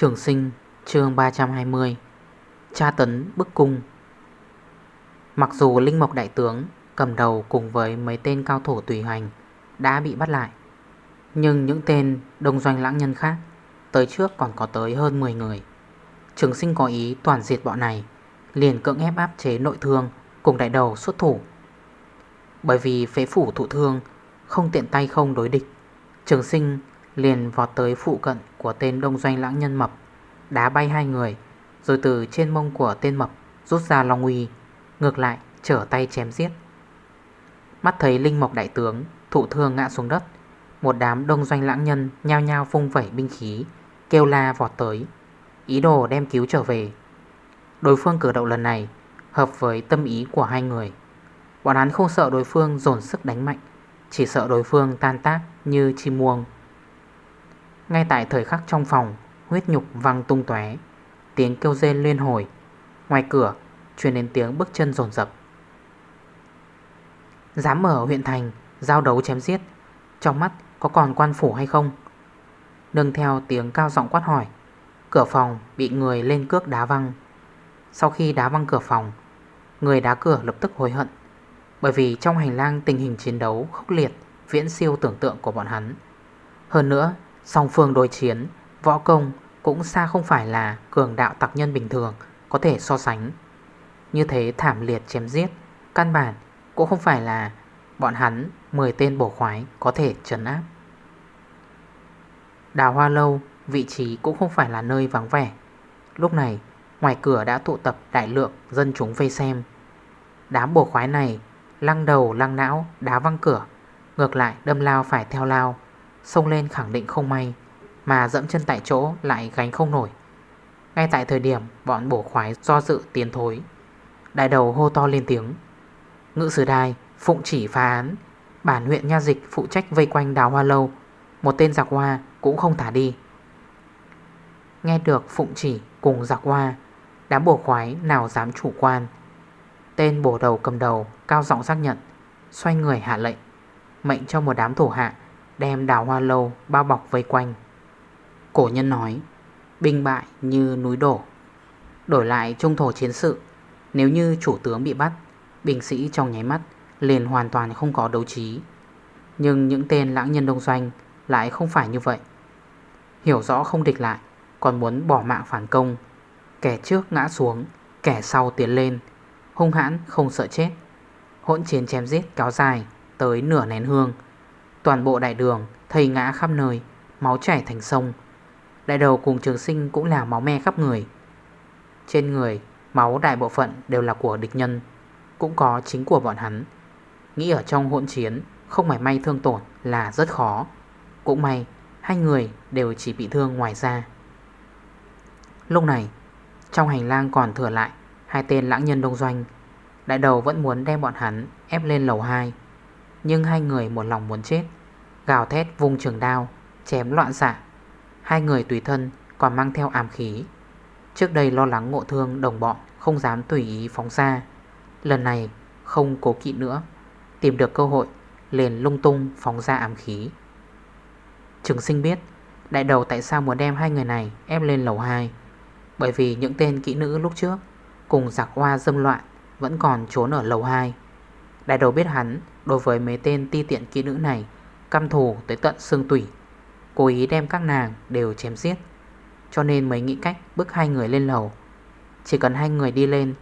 Trường sinh, chương 320 Tra tấn, bức cung. Mặc dù Linh Mộc Đại Tướng cầm đầu cùng với mấy tên cao thủ tùy hành đã bị bắt lại, Nhưng những tên đông doanh lãng nhân khác tới trước còn có tới hơn 10 người. Trường sinh có ý toàn diệt bọn này, liền cưỡng ép áp chế nội thương cùng đại đầu xuất thủ. Bởi vì phế phủ thụ thương không tiện tay không đối địch, Trường sinh liền vọt tới phụ cận của tên đông doanh lãng nhân mập, Đá bay hai người, Rồi từ trên mông của tên mập Rút ra long uy, Ngược lại trở tay chém giết. Mắt thấy Linh Mộc Đại Tướng Thụ thương ngã xuống đất, Một đám đông doanh lãng nhân nhao nhao phung vẩy binh khí, Kêu la vọt tới, Ý đồ đem cứu trở về. Đối phương cử động lần này Hợp với tâm ý của hai người. Bọn hắn không sợ đối phương dồn sức đánh mạnh, Chỉ sợ đối phương tan tác như chim muông ngay tại thời khắc trong phòng, Huyết nhục văng tung tóe, Tiếng kêu rên liên hồi. Ngoài cửa, truyền đến tiếng bước chân rồn rập Dám mở huyện thành, Giao đấu chém giết, Trong mắt có còn quan phủ hay không? Nâng theo tiếng cao giọng quát hỏi, Cửa phòng bị người lên cước đá văng. Sau khi đá văng cửa phòng, Người đá cửa lập tức hối hận, Bởi vì trong hành lang tình hình chiến đấu khốc liệt, Viễn siêu tưởng tượng của bọn hắn. Hơn nữa Song phương đối chiến, võ công cũng xa không phải là cường đạo tặc nhân bình thường có thể so sánh. Như thế thảm liệt chém giết, căn bản cũng không phải là bọn hắn 10 tên bổ khoái có thể trấn áp. Đào Hoa Lâu vị trí cũng không phải là nơi vắng vẻ. Lúc này, ngoài cửa đã tụ tập đại lượng dân chúng vây xem. Đám bổ khoái này lăng đầu lăng não đá văng cửa, ngược lại đâm lao phải theo lao. Xông lên khẳng định không may, Mà dẫm chân tại chỗ lại gánh không nổi. Ngay tại thời điểm bọn bổ khoái do dự tiến thối, Đại đầu hô to lên tiếng. Ngự sử đài, Phụng chỉ phá án. Bản huyện Nha Dịch phụ trách vây quanh đào hoa lâu. Một tên giặc hoa cũng không thả đi. Nghe được phụng chỉ cùng giặc hoa, Đám bổ khoái nào dám chủ quan. Tên bổ đầu cầm đầu Cao giọng xác nhận, Xoay người hạ lệnh, Mệnh cho một đám thủ hạ Đem đảo hoa lâu bao bọc vây quanh. Cổ nhân nói, Binh bại như núi đổ. Đổi lại trung thổ chiến sự, Nếu như chủ tướng bị bắt, Binh sĩ trong nháy mắt Liền hoàn toàn không có đấu trí. Nhưng những tên lãng nhân đông doanh Lại không phải như vậy. Hiểu rõ không địch lại, Còn muốn bỏ mạng phản công. Kẻ trước ngã xuống, Kẻ sau tiến lên, Hung hãn không sợ chết. Hỗn chiến chém giết kéo dài Tới nửa nén hương. Toàn bộ đại đường, thầy ngã khắp nơi, Máu chảy thành sông. Đại đầu cùng trường sinh cũng là máu me khắp người. Trên người, Máu đại bộ phận đều là của địch nhân, Cũng có chính của bọn hắn. Nghĩ ở trong hỗn chiến, Không mảy may thương tổn là rất khó. Cũng may, Hai người đều chỉ bị thương ngoài ra Lúc này, Trong hành lang còn thừa lại Hai tên lãng nhân đông doanh. Đại đầu vẫn muốn đem bọn hắn ép lên lầu 2 nhưng hai người một lòng muốn chết. Gào thét vùng trường đao, Chém loạn xạ. Hai người tùy thân còn mang theo ám khí. Trước đây lo lắng ngộ thương đồng bọn Không dám tùy ý phóng xa. Lần này không cố kỵ nữa. Tìm được cơ hội, Liền lung tung phóng ra ám khí. Trường sinh biết, Đại đầu tại sao muốn đem hai người này ép lên lầu 2 Bởi vì những tên kỹ nữ lúc trước Cùng giặc hoa dâm loạn Vẫn còn trốn ở lầu 2 Đại đầu biết hắn đối với mấy tên ti tiện kỹ nữ này, Căm thù tới tận xương tủy, Cố ý đem các nàng đều chém giết. Cho nên mới nghĩ cách bức hai người lên lầu. Chỉ cần hai người đi lên,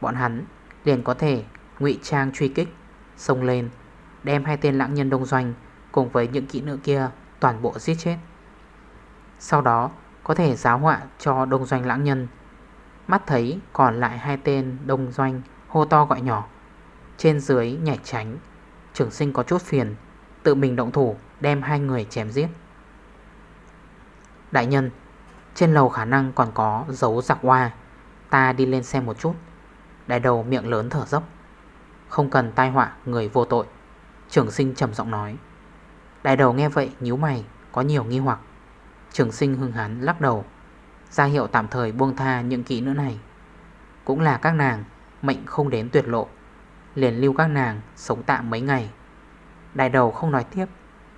Bọn hắn liền có thể ngụy trang truy kích, Xông lên, Đem hai tên lãng nhân đông doanh Cùng với những kỹ nữ kia toàn bộ giết chết. Sau đó có thể giáo họa cho đông doanh lãng nhân. Mắt thấy còn lại hai tên đông doanh hô to gọi nhỏ trên dưới nhảy tránh, Trường sinh có chút phiền, Tự mình động thủ, đem hai người chém giết. Đại nhân, Trên lầu khả năng còn có dấu giặc hoa Ta đi lên xem một chút. Đại đầu miệng lớn thở dốc. Không cần tai họa, người vô tội. Trường sinh trầm giọng nói. Đại đầu nghe vậy nhíu mày, Có nhiều nghi hoặc. Trường sinh hưng hán lắc đầu. Ra hiệu tạm thời buông tha những kỹ nữ này. Cũng là các nàng, Mệnh không đến tuyệt lộ. Liền lưu các nàng sống tạm mấy ngày. Đại đầu không nói tiếp,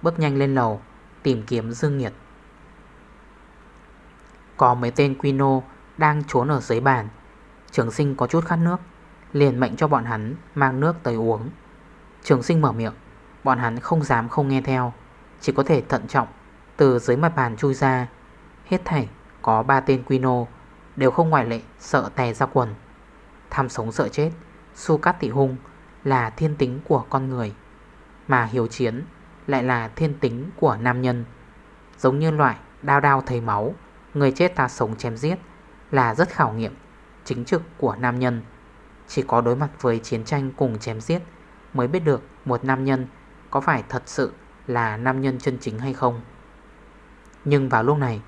Bước nhanh lên lầu, Tìm kiếm Dương Nhiệt. Có mấy tên Quino Đang trốn ở dưới bàn. Trường sinh có chút khát nước, Liền mệnh cho bọn hắn mang nước tới uống. Trường sinh mở miệng, Bọn hắn không dám không nghe theo, Chỉ có thể thận trọng Từ dưới mặt bàn chui ra. Hết thảy có ba tên Quino Đều không ngoại lệ, sợ tè ra quần, Tham sống sợ chết. Su cát tị hung là thiên tính của con người, Mà hiếu chiến lại là thiên tính của nam nhân. Giống như loại đao đao thấy máu, Người chết ta sống chém giết Là rất khảo nghiệm Chính trực của nam nhân. Chỉ có đối mặt với chiến tranh cùng chém giết Mới biết được một nam nhân Có phải thật sự là nam nhân chân chính hay không. Nhưng vào lúc này,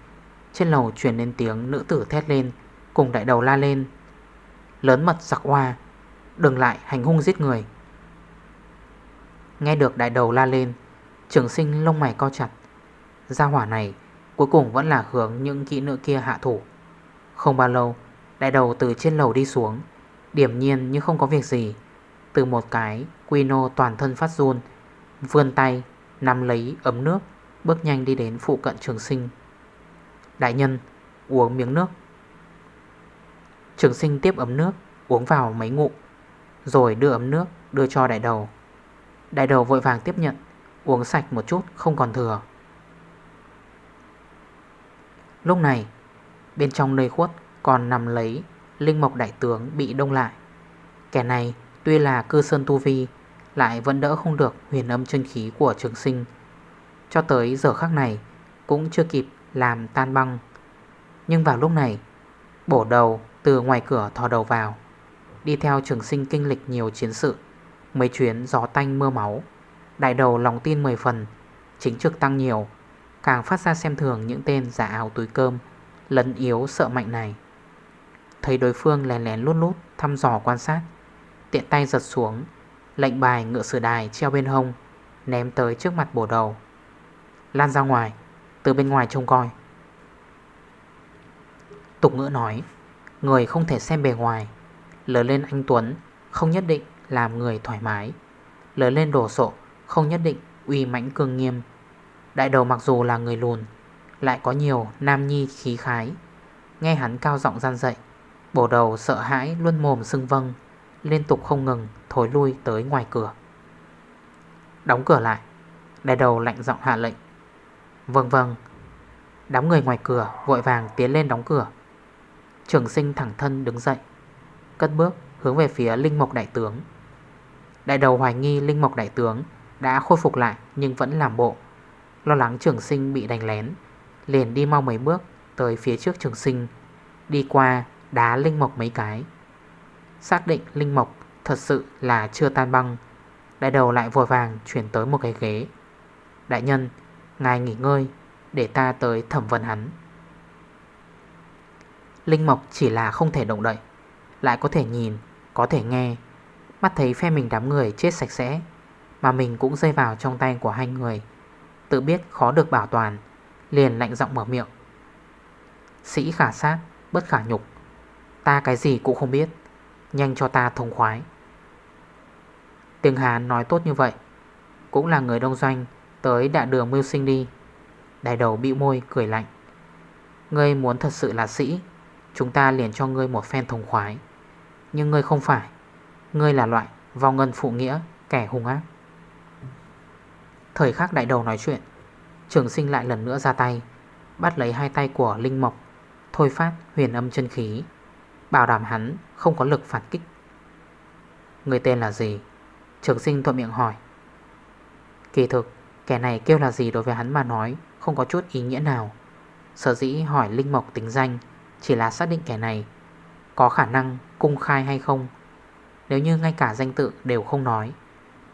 trên lầu chuyển lên tiếng nữ tử thét lên, Cùng đại đầu la lên. Lớn mật giặc hoa Đừng lại hành hung giết người. Nghe được đại đầu la lên, Trường sinh lông mày co chặt. Gia hỏa này Cuối cùng vẫn là hướng những kỹ nữ kia hạ thủ. Không bao lâu, Đại đầu từ trên lầu đi xuống. Điểm nhiên nhưng không có việc gì. Từ một cái Quino toàn thân phát run. Vươn tay, Nắm lấy ấm nước, Bước nhanh đi đến phụ cận trường sinh. Đại nhân, uống miếng nước. Trường sinh tiếp ấm nước, Uống vào mấy ngụm. Rồi đưa ấm nước, đưa cho đại đầu. Đại đầu vội vàng tiếp nhận, Uống sạch một chút, không còn thừa. Lúc này, Bên trong nơi khuất còn nằm lấy Linh mộc đại tướng bị đông lại. Kẻ này tuy là cư sơn tu vi, Lại vẫn đỡ không được huyền âm chân khí của trường sinh. Cho tới giờ khắc này, Cũng chưa kịp làm tan băng. Nhưng vào lúc này, Bổ đầu từ ngoài cửa thò đầu vào. Đi theo trường sinh kinh lịch nhiều chiến sự, Mấy chuyến gió tanh mưa máu. Đại đầu lòng tin 10 phần, Chính trực tăng nhiều. Càng phát ra xem thường những tên giả ảo túi cơm, Lấn yếu sợ mạnh này. Thấy đối phương lén lén lút lút Thăm dò quan sát, Tiện tay giật xuống, Lệnh bài ngựa sử đài treo bên hông, Ném tới trước mặt bổ đầu. Lan ra ngoài, từ bên ngoài trông coi. Tục ngữ nói, Người không thể xem bề ngoài. Lớn lên anh Tuấn, Không nhất định làm người thoải mái. Lớn lên đổ sộ, Không nhất định uy mãnh cương nghiêm. Đại đầu mặc dù là người lùn, Lại có nhiều nam nhi khí khái. Nghe hắn cao giọng gian dậy Bổ đầu sợ hãi luôn mồm sưng vâng Liên tục không ngừng Thối lui tới ngoài cửa. Đóng cửa lại, Đại đầu lạnh giọng hạ lệnh. Vâng vâng. Đám người ngoài cửa vội vàng tiến lên đóng cửa. Trường sinh thẳng thân đứng dậy. Cất bước hướng về phía Linh Mộc Đại Tướng. Đại đầu hoài nghi Linh Mộc Đại Tướng Đã khôi phục lại nhưng vẫn làm bộ. Lo lắng trường sinh bị đánh lén, Liền đi mau mấy bước Tới phía trước trường sinh, Đi qua đá Linh Mộc mấy cái. Xác định Linh Mộc Thật sự là chưa tan băng, Đại đầu lại vội vàng chuyển tới một cái ghế. Đại nhân, Ngài nghỉ ngơi Để ta tới thẩm vấn hắn. Linh Mộc chỉ là không thể động đậy lại có thể nhìn, Có thể nghe. Mắt thấy phe mình đám người chết sạch sẽ, Mà mình cũng rơi vào trong tay của hai người. Tự biết khó được bảo toàn, Liền lạnh giọng mở miệng. Sĩ khả sát, Bất khả nhục. Ta cái gì cũng không biết, Nhanh cho ta thông khoái. Tiếng Hán nói tốt như vậy, Cũng là người đông doanh Tới đại đường mưu sinh đi. Đại đầu bị môi, cười lạnh. Ngươi muốn thật sự là sĩ, Chúng ta liền cho ngươi một phen thông khoái. Nhưng ngươi không phải. Ngươi là loại vào ngân phụ nghĩa, Kẻ hung ác. Thời khắc đại đầu nói chuyện, Trường sinh lại lần nữa ra tay, Bắt lấy hai tay của Linh Mộc, Thôi phát huyền âm chân khí, Bảo đảm hắn không có lực phản kích. Người tên là gì? Trường sinh thuận miệng hỏi. Kỳ thực, Kẻ này kêu là gì đối với hắn mà nói Không có chút ý nghĩa nào. Sở dĩ hỏi Linh Mộc tính danh Chỉ là xác định kẻ này có khả năng cung khai hay không. Nếu như ngay cả danh tự đều không nói,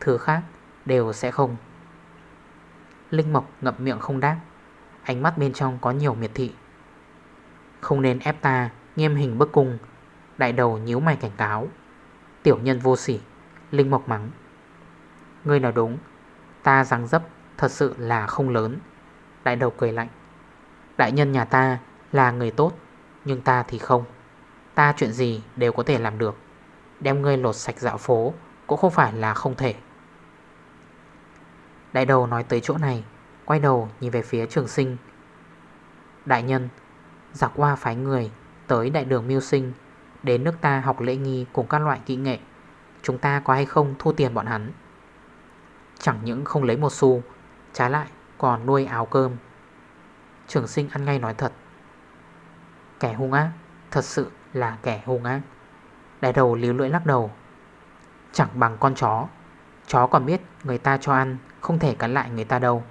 Thứ khác đều sẽ không. Linh Mộc ngậm miệng không đáp, Ánh mắt bên trong có nhiều miệt thị. Không nên ép ta Nghiêm hình bức cung, Đại đầu nhíu mày cảnh cáo. Tiểu nhân vô sỉ, Linh mộc mắng. Ngươi nói đúng, Ta răng dấp thật sự là không lớn. Đại đầu cười lạnh. Đại nhân nhà ta là người tốt, Nhưng ta thì không. Ta chuyện gì đều có thể làm được. Đem ngươi lột sạch dạo phố Cũng không phải là không thể. Đại đầu nói tới chỗ này, Quay đầu nhìn về phía trường sinh. Đại nhân Giặc qua phái người Tới đại đường miêu sinh, Đến nước ta học lễ nghi cùng các loại kỹ nghệ, Chúng ta có hay không thu tiền bọn hắn? Chẳng những không lấy một xu, Trái lại còn nuôi áo cơm. Trường sinh ăn ngay nói thật. Kẻ hung ác, Thật sự là kẻ hung ác. Đại đầu líu lưỡi lắc đầu. Chẳng bằng con chó. Chó còn biết người ta cho ăn, Không thể cắn lại người ta đâu.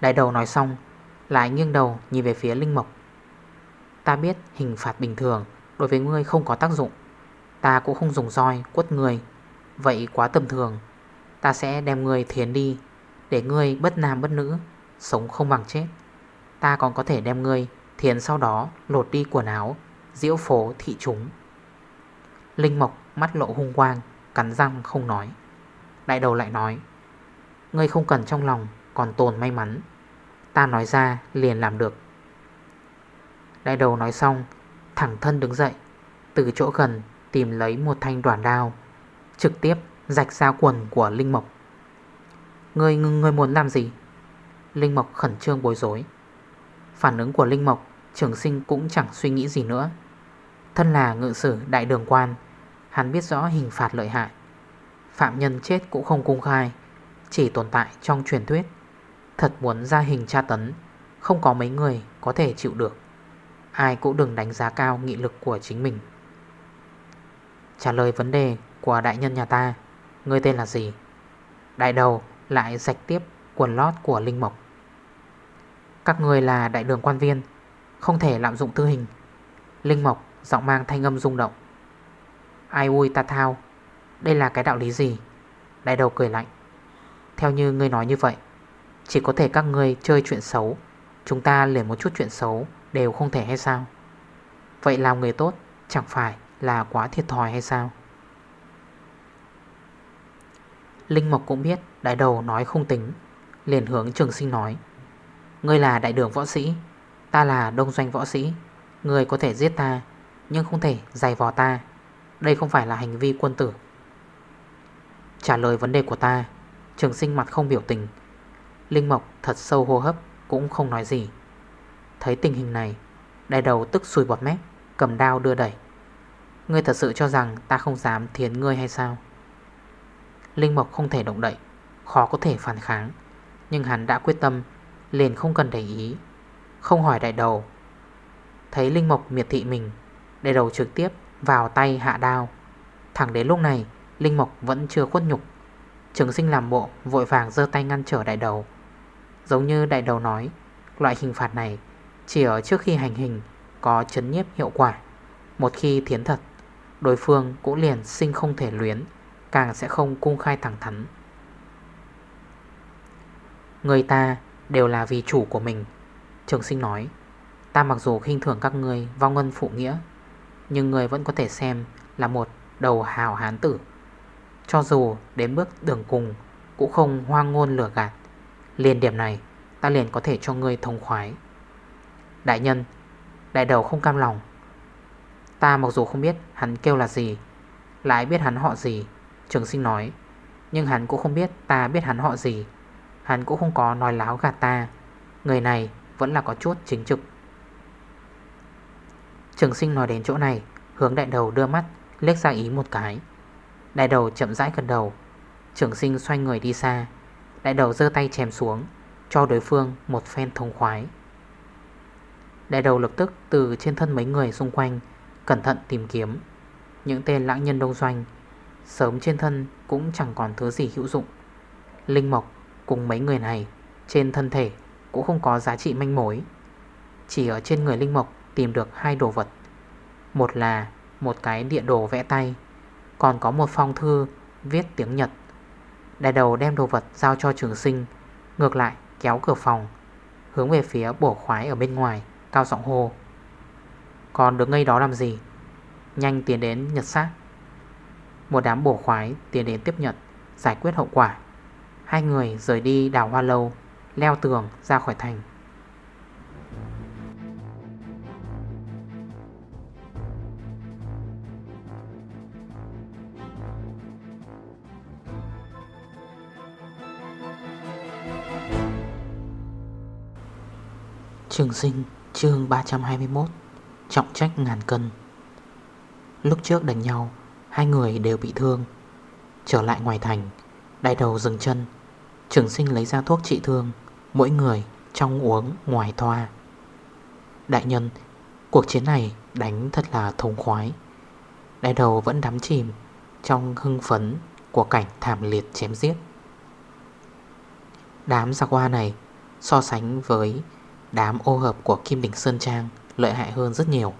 Đại đầu nói xong, Lại nghiêng đầu nhìn về phía Linh Mộc. Ta biết hình phạt bình thường Đối với ngươi không có tác dụng. Ta cũng không dùng roi, quất người Vậy quá tầm thường. Ta sẽ đem ngươi thiến đi, Để ngươi bất nam bất nữ, Sống không bằng chết. Ta còn có thể đem ngươi Thiền sau đó lột đi quần áo Diễu phố thị chúng. Linh Mộc mắt lộ hung quang Cắn răng không nói. Đại đầu lại nói Ngươi không cần trong lòng còn tồn may mắn. Ta nói ra liền làm được. Đại đầu nói xong Thẳng thân đứng dậy Từ chỗ gần tìm lấy một thanh đoàn đao Trực tiếp rạch ra quần của Linh Mộc. Ngươi, ngươi muốn làm gì? Linh Mộc khẩn trương bối rối. Phản ứng của Linh Mộc Trường sinh cũng chẳng suy nghĩ gì nữa. Thân là ngự sử đại đường quan, Hắn biết rõ hình phạt lợi hại. Phạm nhân chết cũng không công khai, Chỉ tồn tại trong truyền thuyết. Thật muốn ra hình tra tấn, Không có mấy người có thể chịu được. Ai cũng đừng đánh giá cao nghị lực của chính mình. Trả lời vấn đề của đại nhân nhà ta, Ngươi tên là gì? Đại đầu lại rạch tiếp quần lót của Linh Mộc. Các người là đại đường quan viên không thể lạm dụng tư hình. Linh Mộc, giọng mang thanh âm rung động. Ai ui ta thao, Đây là cái đạo lý gì? Đại đầu cười lạnh. Theo như ngươi nói như vậy, Chỉ có thể các ngươi chơi chuyện xấu, Chúng ta liền một chút chuyện xấu Đều không thể hay sao? Vậy làm người tốt, chẳng phải là quá thiệt thòi hay sao? Linh Mộc cũng biết Đại đầu nói không tính, Liền hướng trường sinh nói. Ngươi là đại đường võ sĩ Ta là đông doanh võ sĩ. Người có thể giết ta, Nhưng không thể giày vò ta. Đây không phải là hành vi quân tử. Trả lời vấn đề của ta, Trường sinh mặt không biểu tình. Linh Mộc thật sâu hô hấp, Cũng không nói gì. Thấy tình hình này Đại đầu tức xùi bọt mép, Cầm đao đưa đẩy. Ngươi thật sự cho rằng ta không dám thiến ngươi hay sao? Linh Mộc không thể động đậy, Khó có thể phản kháng. Nhưng hắn đã quyết tâm, Liền không cần để ý. Không hỏi đại đầu. Thấy Linh Mộc miệt thị mình, Đại đầu trực tiếp vào tay hạ đao. Thẳng đến lúc này, Linh Mộc vẫn chưa khuất nhục. Trường sinh làm bộ vội vàng dơ tay ngăn trở đại đầu. Giống như đại đầu nói, Loại hình phạt này Chỉ ở trước khi hành hình Có chấn nhiếp hiệu quả. Một khi thiến thật, Đối phương cũng liền sinh không thể luyến, Càng sẽ không cung khai thẳng thắn. Người ta đều là vì chủ của mình Trường sinh nói, Ta mặc dù khinh thường các người vong ngân phụ nghĩa, Nhưng người vẫn có thể xem là một đầu hào hán tử. Cho dù đến bước đường cùng Cũng không hoang ngôn lửa gạt. Liền điểm này, Ta liền có thể cho ngươi thông khoái. Đại nhân, Đại đầu không cam lòng. Ta mặc dù không biết hắn kêu là gì, Lại biết hắn họ gì, Trường sinh nói, Nhưng hắn cũng không biết ta biết hắn họ gì. Hắn cũng không có nói láo gạt ta. Người này vẫn là có chút chính trực. Trường sinh nói đến chỗ này, Hướng đại đầu đưa mắt, liếc ra ý một cái. Đại đầu chậm rãi gần đầu. Trường sinh xoay người đi xa. Đại đầu dơ tay chèm xuống, Cho đối phương một phen thông khoái. Đại đầu lập tức từ trên thân mấy người xung quanh, Cẩn thận tìm kiếm. Những tên lãng nhân đông doanh, Sớm trên thân cũng chẳng còn thứ gì hữu dụng. Linh Mộc cùng mấy người này Trên thân thể cũng không có giá trị manh mối. Chỉ ở trên người Linh Mộc tìm được hai đồ vật. Một là một cái địa đồ vẽ tay, Còn có một phong thư viết tiếng Nhật. Đại đầu đem đồ vật giao cho trường sinh, Ngược lại kéo cửa phòng, Hướng về phía bổ khoái ở bên ngoài, Cao giọng hô. Còn đứng ngay đó làm gì? Nhanh tiến đến nhật sát. Một đám bổ khoái tiến đến tiếp nhận Giải quyết hậu quả. Hai người rời đi đảo hoa lâu. Leo tường ra khỏi thành. Trường sinh, chương 321 Trọng trách ngàn cân. Lúc trước đánh nhau, Hai người đều bị thương. Trở lại ngoài thành Đại đầu dừng chân. Trường sinh lấy ra thuốc trị thương. Mỗi người trong uống ngoài thoa Đại nhân, Cuộc chiến này đánh thật là thống khoái. Đại đầu vẫn đắm chìm Trong hưng phấn Của cảnh thảm liệt chém giết. Đám giặc hoa này So sánh với Đám ô hợp của Kim Đỉnh Sơn Trang Lợi hại hơn rất nhiều.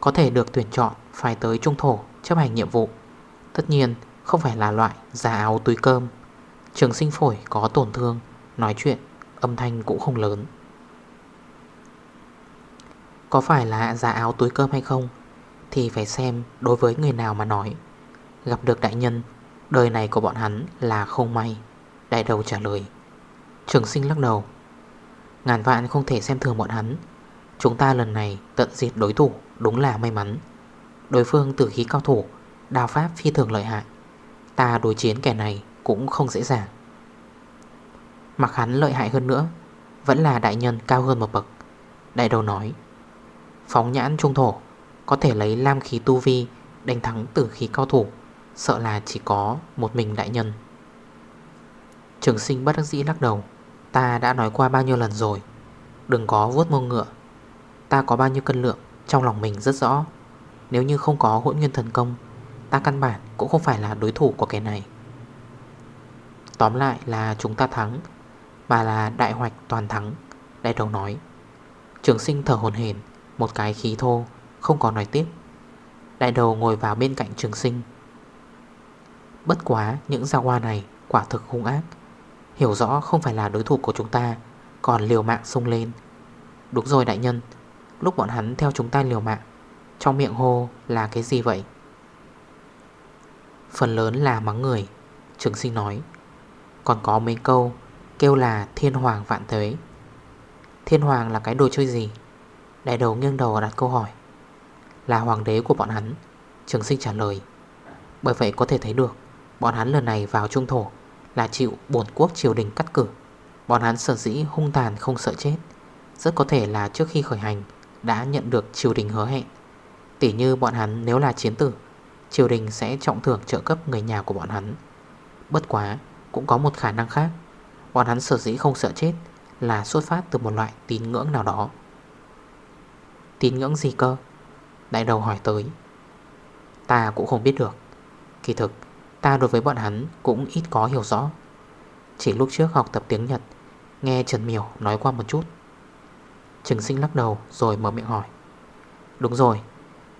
Có thể được tuyển chọn Phải tới trung thổ chấp hành nhiệm vụ, Tất nhiên không phải là loại giả áo túi cơm, Trường sinh phổi có tổn thương. Nói chuyện, âm thanh cũng không lớn. Có phải là giả áo túi cơm hay không Thì phải xem đối với người nào mà nói. Gặp được đại nhân, Đời này của bọn hắn là không may. Đại đầu trả lời. Trường sinh lắc đầu. Ngàn vạn không thể xem thường bọn hắn. Chúng ta lần này tận diệt đối thủ Đúng là may mắn. Đối phương tử khí cao thủ Đào pháp phi thường lợi hại. Ta đối chiến kẻ này cũng không dễ dàng. Mặc hắn lợi hại hơn nữa, Vẫn là đại nhân cao hơn một bậc. Đại đầu nói, Phóng nhãn trung thổ, Có thể lấy lam khí tu vi Đánh thắng tử khí cao thủ, Sợ là chỉ có một mình đại nhân. Trường sinh bất đắc dĩ lắc đầu, Ta đã nói qua bao nhiêu lần rồi, Đừng có vuốt mông ngựa. Ta có bao nhiêu cân lượng, Trong lòng mình rất rõ. Nếu như không có hỗn nguyên thần công, Ta căn bản cũng không phải là đối thủ của cái này. Tóm lại là chúng ta thắng mà là đại hoạch toàn thắng Đại đầu nói. Trường sinh thở hồn hền Một cái khí thô, Không có nói tiếp. Đại đầu ngồi vào bên cạnh trường sinh. Bất quá, những gia hoa này Quả thực hung ác. Hiểu rõ không phải là đối thủ của chúng ta, Còn liều mạng sung lên. Đúng rồi đại nhân, Lúc bọn hắn theo chúng ta liều mạng, Trong miệng hô là cái gì vậy? Phần lớn là mắng người, Trường sinh nói. Còn có mấy câu Kêu là thiên hoàng vạn tới Thiên hoàng là cái đồ chơi gì? Đại đầu nghiêng đầu đặt câu hỏi. Là hoàng đế của bọn hắn, Trường sinh trả lời. Bởi vậy có thể thấy được, Bọn hắn lần này vào trung thổ là chịu bổn quốc triều đình cắt cử. Bọn hắn sở dĩ hung tàn không sợ chết, Rất có thể là trước khi khởi hành Đã nhận được triều đình hứa hẹn. Tỉ như bọn hắn nếu là chiến tử, Triều đình sẽ trọng thưởng trợ cấp người nhà của bọn hắn. Bất quá, Cũng có một khả năng khác. Bọn hắn sở dĩ không sợ chết Là xuất phát từ một loại tín ngưỡng nào đó. Tín ngưỡng gì cơ? Đại đầu hỏi tới. Ta cũng không biết được. Kỳ thực, Ta đối với bọn hắn cũng ít có hiểu rõ. Chỉ lúc trước học tập tiếng Nhật, Nghe Trần Miểu nói qua một chút. Trừng sinh lắc đầu rồi mở miệng hỏi. Đúng rồi,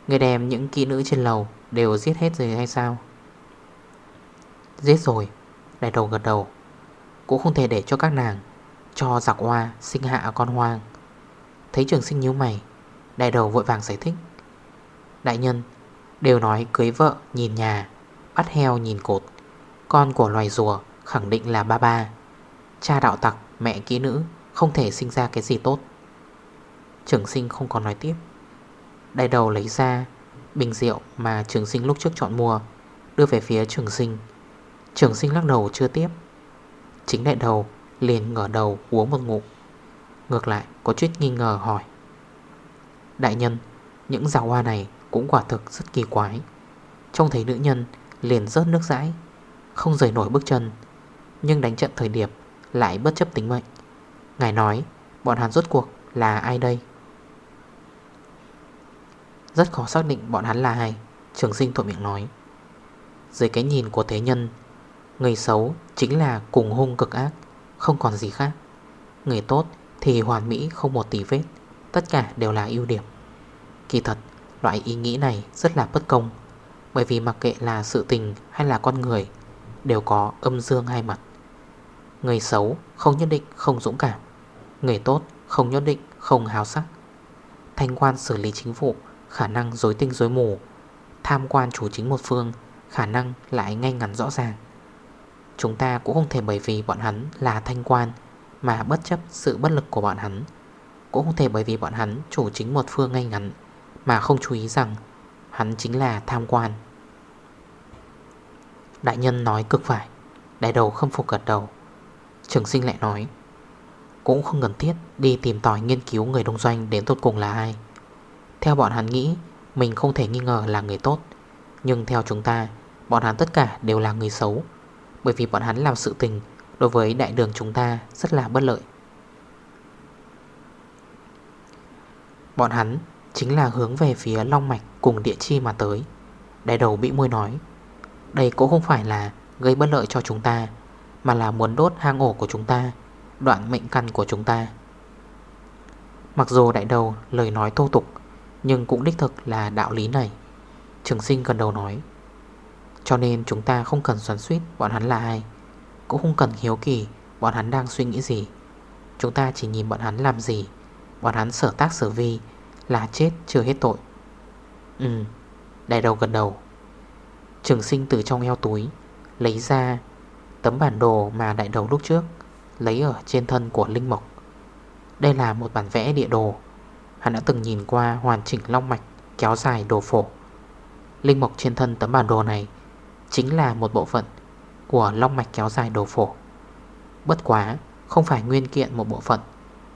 Người đem những kỹ nữ trên lầu Đều giết hết rồi hay sao? Giết rồi, Đại đầu gật đầu. Cũng không thể để cho các nàng Cho giặc hoa sinh hạ con hoang. Thấy trường sinh nhíu mày, Đại đầu vội vàng giải thích. Đại nhân Đều nói cưới vợ nhìn nhà, Bắt heo nhìn cột. Con của loài rùa khẳng định là ba ba. Cha đạo tặc, mẹ kỹ nữ, Không thể sinh ra cái gì tốt. Trường sinh không còn nói tiếp. Đại đầu lấy ra Bình rượu mà trường sinh lúc trước chọn mua, Đưa về phía trường sinh. Trường sinh lắc đầu chưa tiếp. Chính đại đầu liền ngửa đầu uống một ngụm. Ngược lại, có chút nghi ngờ hỏi. Đại nhân, Những rào hoa này cũng quả thực rất kỳ quái. Trông thấy nữ nhân Liền rớt nước rãi, Không rời nổi bước chân, Nhưng đánh trận thời điểm lại bất chấp tính mệnh. Ngài nói, bọn hắn rốt cuộc là ai đây? Rất khó xác định bọn hắn là ai, Trường sinh thuộc miệng nói. Dưới cái nhìn của thế nhân Người xấu chính là cùng hung cực ác, Không còn gì khác. Người tốt thì hoàn mỹ không một tỷ vết, Tất cả đều là ưu điểm. Kỳ thật, loại ý nghĩ này rất là bất công, bởi vì mặc kệ là sự tình hay là con người, Đều có âm dương hai mặt. Người xấu không nhất định không dũng cảm, Người tốt không nhất định không hào sắc. Thanh quan xử lý chính vụ, Khả năng dối tinh dối mù, Tham quan chủ chính một phương, Khả năng lại ngay ngắn rõ ràng. Chúng ta cũng không thể bởi vì bọn hắn là thanh quan Mà bất chấp sự bất lực của bọn hắn. Cũng không thể bởi vì bọn hắn chủ chính một phương ngay ngắn Mà không chú ý rằng Hắn chính là tham quan. Đại nhân nói cực phải, Đại đầu không phục gật đầu. Trường sinh lại nói, Cũng không cần thiết đi tìm tòi nghiên cứu người đông doanh đến tốt cùng là ai. Theo bọn hắn nghĩ, Mình không thể nghi ngờ là người tốt. Nhưng theo chúng ta, Bọn hắn tất cả đều là người xấu. Bởi vì bọn hắn làm sự tình, Đối với đại đường chúng ta rất là bất lợi. Bọn hắn chính là hướng về phía Long Mạch cùng địa chi mà tới. Đại đầu bị môi nói, Đây cũng không phải là gây bất lợi cho chúng ta, Mà là muốn đốt hang ổ của chúng ta, Đoạn mệnh căn của chúng ta. Mặc dù đại đầu lời nói thô tục, Nhưng cũng đích thực là đạo lý này. Trường sinh gần đầu nói cho nên chúng ta không cần xoắn suýt bọn hắn là ai. Cũng không cần hiếu kỳ bọn hắn đang suy nghĩ gì. Chúng ta chỉ nhìn bọn hắn làm gì. Bọn hắn sở tác sở vi, Là chết chưa hết tội. Ừ Đại đầu gần đầu. Trường sinh từ trong eo túi, Lấy ra tấm bản đồ mà đại đầu lúc trước Lấy ở trên thân của Linh Mộc. Đây là một bản vẽ địa đồ. Hắn đã từng nhìn qua hoàn chỉnh long mạch Kéo dài đồ phổ. Linh Mộc trên thân tấm bản đồ này Chính là một bộ phận Của long mạch kéo dài đồ phổ. Bất quá, không phải nguyên kiện một bộ phận,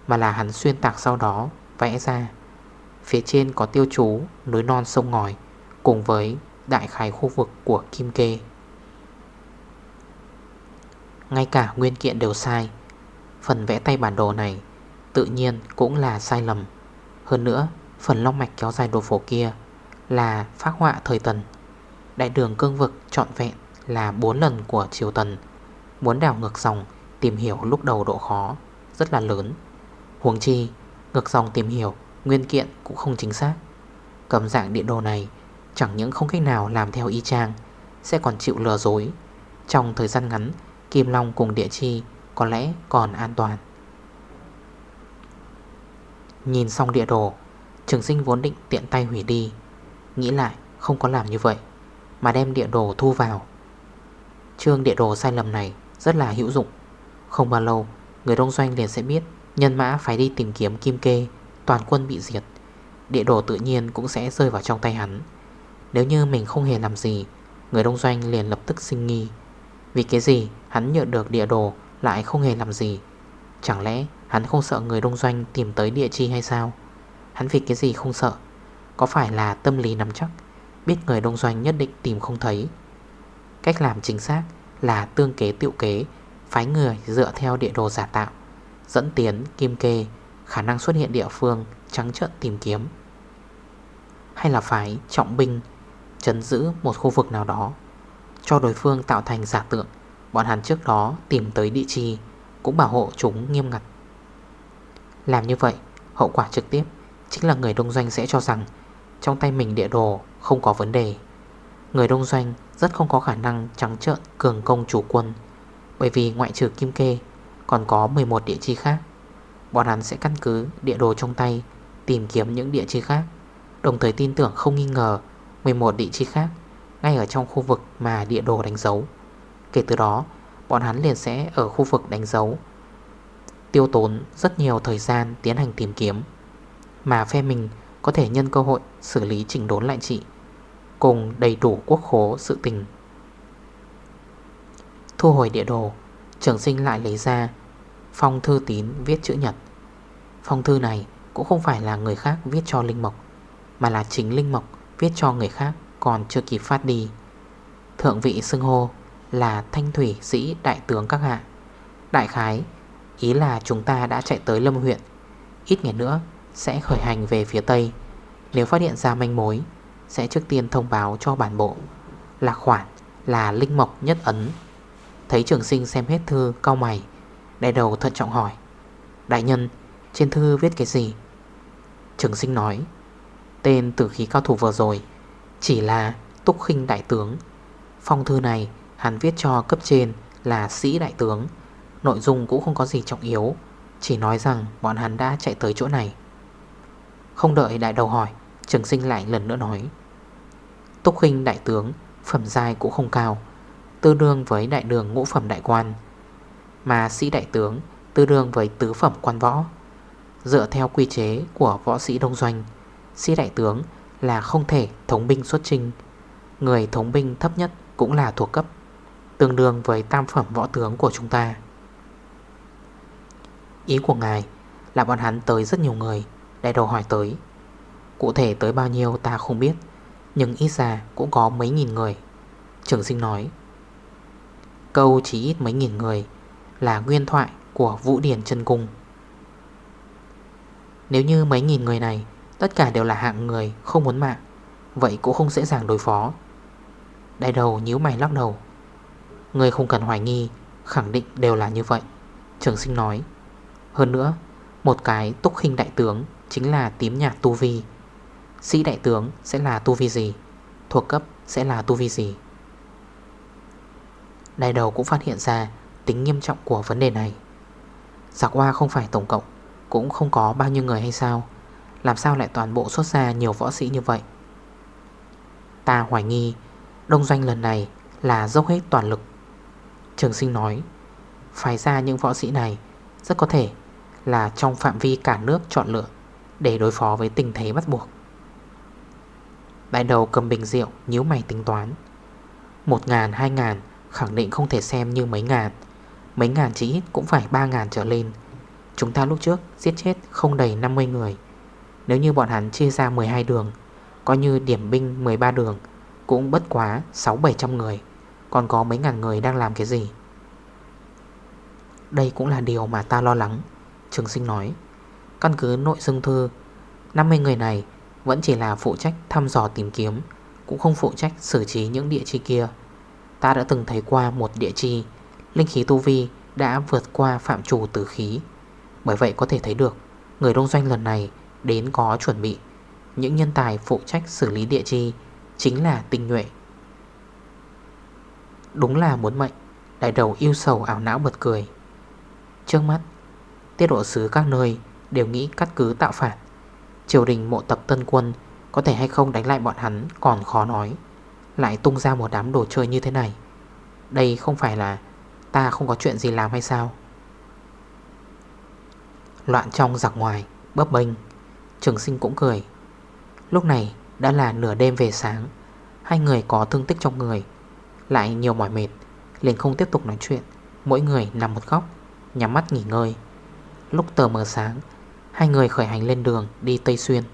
Mà là hắn xuyên tạc sau đó Vẽ ra. Phía trên có tiêu chú núi non sông ngòi Cùng với đại khái khu vực của Kim Kê. Ngay cả nguyên kiện đều sai. Phần vẽ tay bản đồ này Tự nhiên cũng là sai lầm. Hơn nữa, Phần long mạch kéo dài đồ phổ kia Là phác họa thời tần. Đại đường cương vực trọn vẹn Là 4 lần của triều tần. Muốn đảo ngược dòng, Tìm hiểu lúc đầu độ khó, Rất là lớn. Huống chi, ngược dòng tìm hiểu, Nguyên kiện cũng không chính xác. Cầm dạng địa đồ này, Chẳng những không cách nào làm theo y chang, Sẽ còn chịu lừa dối. Trong thời gian ngắn, Kim Long cùng địa chi Có lẽ còn an toàn. Nhìn xong địa đồ, Trường sinh vốn định tiện tay hủy đi. Nghĩ lại, không có làm như vậy. Mà đem địa đồ thu vào. Chương địa đồ sai lầm này Rất là hữu dụng. Không bao lâu, Người đông doanh liền sẽ biết Nhân mã phải đi tìm kiếm kim kê, Toàn quân bị diệt. Địa đồ tự nhiên cũng sẽ rơi vào trong tay hắn. Nếu như mình không hề làm gì, Người đông doanh liền lập tức sinh nghi. Vì cái gì hắn nhận được địa đồ Lại không hề làm gì? Chẳng lẽ hắn không sợ người đông doanh Tìm tới địa chi hay sao? Hắn vì cái gì không sợ? Có phải là tâm lý nắm chắc? Biết người đông doanh nhất định tìm không thấy. Cách làm chính xác là tương kế tiệu kế, Phái người dựa theo địa đồ giả tạo, Dẫn tiến, kim kê, Khả năng xuất hiện địa phương, Trắng trợn tìm kiếm. Hay là phái trọng binh, Chấn giữ một khu vực nào đó, Cho đối phương tạo thành giả tượng. Bọn hắn trước đó tìm tới địa chi Cũng bảo hộ chúng nghiêm ngặt. Làm như vậy, Hậu quả trực tiếp Chính là người đông doanh sẽ cho rằng, Trong tay mình địa đồ không có vấn đề. Người đông doanh rất không có khả năng trắng trợn cường công chủ quân, Bởi vì ngoại trừ kim kê, Còn có 11 địa chi khác. Bọn hắn sẽ căn cứ địa đồ trong tay, Tìm kiếm những địa chi khác. Đồng thời tin tưởng không nghi ngờ 11 địa chi khác Ngay ở trong khu vực mà địa đồ đánh dấu. Kể từ đó, Bọn hắn liền sẽ ở khu vực đánh dấu, Tiêu tốn rất nhiều thời gian tiến hành tìm kiếm, Mà phe mình có thể nhân cơ hội xử lý chỉnh đốn lại trị. Cùng đầy đủ quốc khố sự tình. Thu hồi địa đồ, Trường sinh lại lấy ra. Phong thư tín viết chữ nhật. Phong thư này cũng không phải là người khác viết cho Linh Mộc, Mà là chính Linh Mộc viết cho người khác còn chưa kịp phát đi. Thượng vị xưng hô là thanh thủy sĩ đại tướng các hạ. Đại khái, Ý là chúng ta đã chạy tới Lâm huyện, Ít ngày nữa sẽ khởi hành về phía Tây. Nếu phát hiện ra manh mối sẽ trước tiên thông báo cho bản bộ là khoản là Linh Mộc nhất ấn. Thấy trường sinh xem hết thư cao mày, Đại đầu thận trọng hỏi, Đại nhân, trên thư viết cái gì? Trường sinh nói, Tên tử khí cao thủ vừa rồi Chỉ là túc khinh đại tướng. Phong thư này hắn viết cho cấp trên Là sĩ đại tướng, Nội dung cũng không có gì trọng yếu, Chỉ nói rằng bọn hắn đã chạy tới chỗ này. Không đợi đại đầu hỏi Trường sinh lại lần nữa nói. Túc khinh đại tướng, Phẩm giai cũng không cao, Tư đương với đại đường ngũ phẩm đại quan. Mà sĩ đại tướng, Tư đương với tứ phẩm quan võ. Dựa theo quy chế của võ sĩ đông doanh, Sĩ đại tướng là không thể thống binh xuất trình Người thống binh thấp nhất cũng là thuộc cấp, Tương đương với tam phẩm võ tướng của chúng ta. Ý của ngài là bọn hắn tới rất nhiều người, Đại đầu hỏi tới. Cụ thể tới bao nhiêu ta không biết, Nhưng ít ra cũng có mấy nghìn người. Trường sinh nói, Câu chỉ ít mấy nghìn người Là nguyên thoại của Vũ Điển chân Cung. Nếu như mấy nghìn người này, Tất cả đều là hạng người không muốn mạng, Vậy cũng không dễ dàng đối phó. Đại đầu nhíu mày lắc đầu. Người không cần hoài nghi, Khẳng định đều là như vậy. Trường sinh nói. Hơn nữa, Một cái túc khinh đại tướng Chính là tím nhạc tu vi Sĩ đại tướng sẽ là tu vi gì? Thuộc cấp sẽ là tu vi gì? Đại đầu cũng phát hiện ra Tính nghiêm trọng của vấn đề này. Giặc hoa không phải tổng cộng, Cũng không có bao nhiêu người hay sao? Làm sao lại toàn bộ xuất ra nhiều võ sĩ như vậy? Ta hoài nghi, Đông doanh lần này là dốc hết toàn lực. Trường sinh nói Phải ra những võ sĩ này Rất có thể là trong phạm vi cả nước chọn lựa Để đối phó với tình thế bắt buộc. Đại đầu cầm bình rượu nhíu mày tính toán. Một ngàn, hai ngàn Khẳng định không thể xem như mấy ngàn. Mấy ngàn chỉ ít cũng phải ba ngàn trở lên. Chúng ta lúc trước giết chết không đầy 50 người. Nếu như bọn hắn chia ra 12 đường Coi như điểm binh 13 đường Cũng bất quá 6-700 người. Còn có mấy ngàn người đang làm cái gì? Đây cũng là điều mà ta lo lắng Trường sinh nói. Căn cứ nội dung thư 50 người này vẫn chỉ là phụ trách thăm dò tìm kiếm, Cũng không phụ trách xử trí những địa chi kia. Ta đã từng thấy qua một địa chi, Linh khí tu vi đã vượt qua phạm trù tử khí. Bởi vậy có thể thấy được, Người đông doanh lần này đến có chuẩn bị. Những nhân tài phụ trách xử lý địa chi Chính là tinh nhuệ. Đúng là muốn mệnh, Đại đầu yêu sầu ảo não bật cười. Trước mắt, Tiết độ sứ các nơi Đều nghĩ cắt cứ tạo phản. Triều đình mộ tập tân quân, Có thể hay không đánh lại bọn hắn còn khó nói. Lại tung ra một đám đồ chơi như thế này. Đây không phải là Ta không có chuyện gì làm hay sao? Loạn trong giặc ngoài, Bấp bênh. Trường sinh cũng cười. Lúc này đã là nửa đêm về sáng. Hai người có thương tích trong người. Lại nhiều mỏi mệt, liền không tiếp tục nói chuyện. Mỗi người nằm một góc, Nhắm mắt nghỉ ngơi. Lúc tờ mờ sáng Hai người khởi hành lên đường đi Tây Xuyên.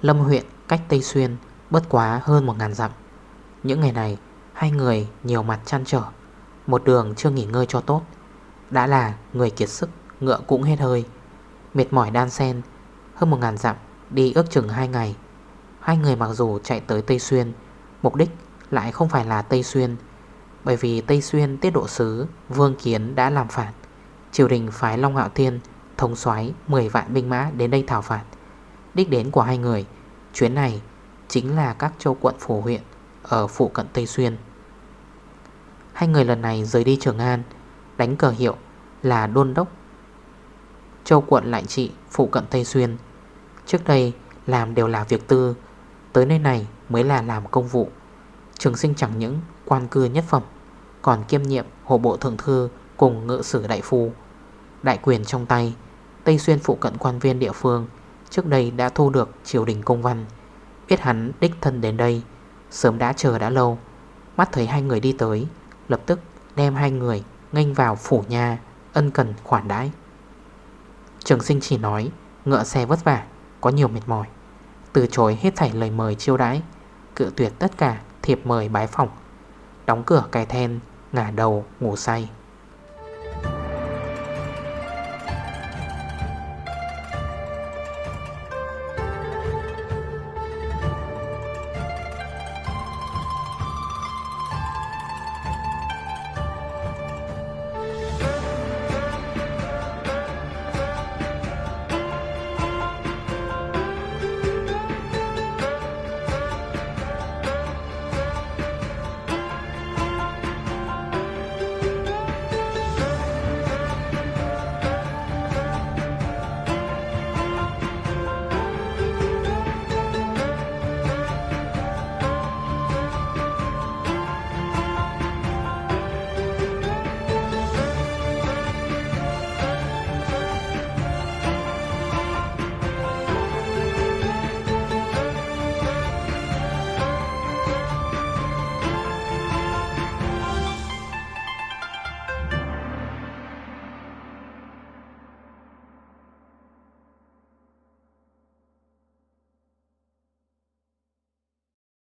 Lâm huyện cách Tây Xuyên Bất quá hơn 1.000 dặm. Những ngày này, Hai người nhiều mặt chăn trở. Một đường chưa nghỉ ngơi cho tốt. Đã là người kiệt sức, Ngựa cũng hết hơi. Mệt mỏi đan sen Hơn 1.000 dặm Đi ước chừng 2 ngày. Hai người mặc dù chạy tới Tây Xuyên, Mục đích lại không phải là Tây Xuyên, Bởi vì Tây Xuyên tiết độ sứ Vương Kiến đã làm phản, Triều đình phái Long Hạo Thiên Thống soái 10 vạn binh mã đến đây thảo phạt. Đích đến của hai người, Chuyến này chính là các châu quận phủ huyện Ở phụ cận Tây Xuyên. Hai người lần này rời đi Trường An, Đánh cờ hiệu là đôn đốc, Châu quận lại trị, phụ cận Tây Xuyên. Trước đây làm đều là việc tư, Tới nơi này mới là làm công vụ. Trường sinh chẳng những quan cư nhất phẩm, Còn kiêm nhiệm hộ bộ thượng thư Cùng ngự sử đại phu. Đại quyền trong tay Tây Xuyên phụ cận quan viên địa phương, Trước đây đã thu được triều đình công văn. Biết hắn đích thân đến đây, Sớm đã chờ đã lâu. Mắt thấy hai người đi tới, Lập tức đem hai người Nganh vào phủ nhà, Ân cần khoản đãi. Trường sinh chỉ nói, Ngựa xe vất vả, Có nhiều mệt mỏi. Từ chối hết thảy lời mời chiêu đãi, Cự tuyệt tất cả thiệp mời bái phòng Đóng cửa cài then, Ngả đầu, ngủ say.